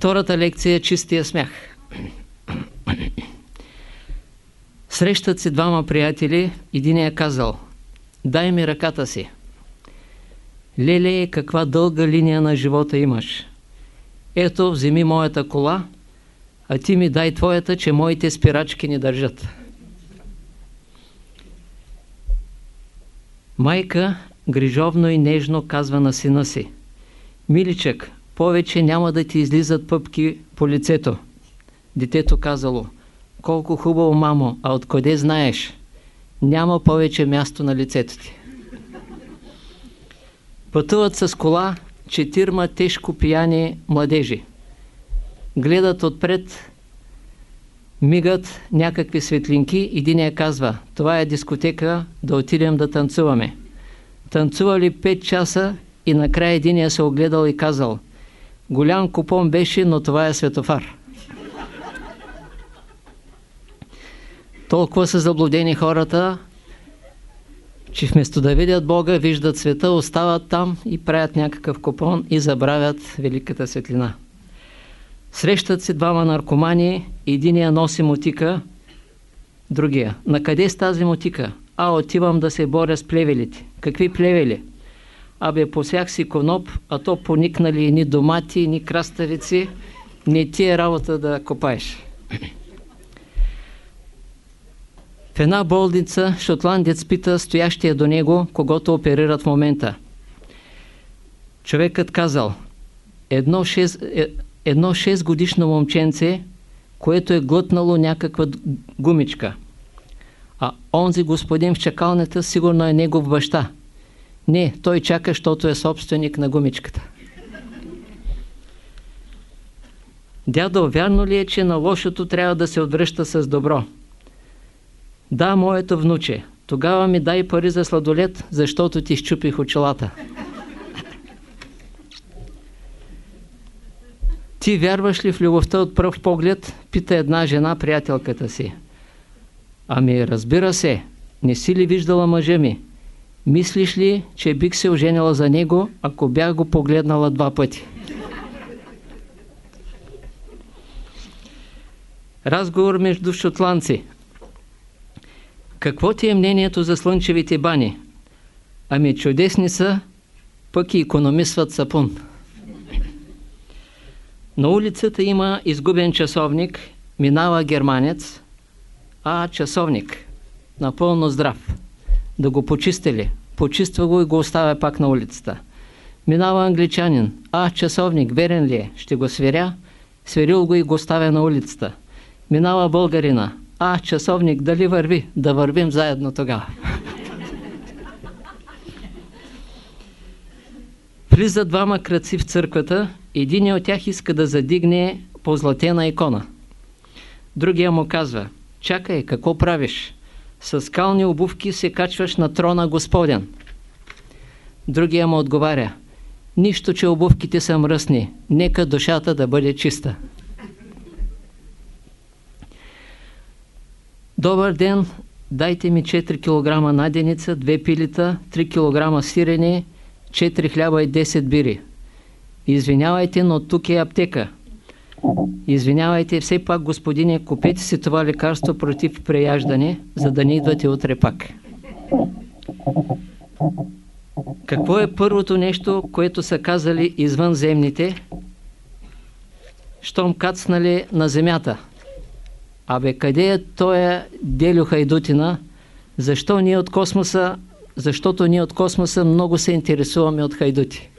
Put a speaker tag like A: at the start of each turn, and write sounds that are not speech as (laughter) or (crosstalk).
A: Втората лекция е чистия смях. Срещат се двама приятели, един е казал Дай ми ръката си. Леле, каква дълга линия на живота имаш. Ето, вземи моята кола, а ти ми дай твоята, че моите спирачки ни държат. Майка грижовно и нежно казва на сина си Миличък, повече няма да ти излизат пъпки по лицето. Детето казало Колко хубаво, мамо, а откъде знаеш? Няма повече място на лицето ти. Пътуват с кола четирма тежко пияни младежи. Гледат отпред, мигат някакви светлинки, един я казва, това е дискотека, да отидем да танцуваме. Танцували 5 часа и накрая един я се огледал и казал, голям купон беше, но това е светофар. Толкова са заблудени хората, че вместо да видят Бога, виждат света, остават там и правят някакъв купон и забравят великата светлина. Срещат се двама наркомани, единия носи мотика, другия. На къде с тази мотика? А, отивам да се боря с плевелите. Какви плевели? Абе, посях си коноп, а то поникнали ни домати, ни краставици. Не ти е работа да копаеш. В една болница шотландец пита стоящия до него, когато оперират в момента. Човекът казал, едно 6, е, едно 6 годишно момченце, което е глътнало някаква гумичка. А онзи господин в чакалнята сигурно е негов баща. Не, той чака, защото е собственик на гумичката. Дядо, вярно ли е, че на лошото трябва да се отвръща с добро? Да, моето внуче, тогава ми дай пари за сладолет, защото ти щупих очилата. Ти вярваш ли в любовта от пръв поглед? Пита една жена приятелката си. Ами разбира се, не си ли виждала мъжа ми? Мислиш ли, че бих се оженила за него, ако бях го погледнала два пъти? Разговор между шотландци. Какво ти е мнението за слънчевите бани? Ами чудесни са, пък и економисват сапун. На улицата има изгубен часовник, минава германец, а часовник, напълно здрав. Да го почистили. Почиства го и го оставя пак на улицата. Минава англичанин, а часовник, верен ли е? Ще го сверя. Сверил го и го оставя на улицата. Минава българина, а, часовник, дали върви? Да вървим заедно тогава. (laughs) Влизат двама кръци в църквата, един от тях иска да задигне позлатена икона. Другия му казва, чакай, какво правиш? С скални обувки се качваш на трона Господен. Другия му отговаря, нищо, че обувките са мръсни, нека душата да бъде чиста. Добър ден, дайте ми 4 кг наденица, 2 пилита, 3 кг сирене, 4 хляба и 10 бири. Извинявайте, но тук е аптека. Извинявайте, все пак, господине, купете си това лекарство против преяждане, за да не идвате утре пак. Какво е първото нещо, което са казали извънземните, щом кацнали на земята? Абе, къде е тоя Делю Хайдутина? Защо ние от космоса, защото ние от космоса много се интересуваме от хайдути.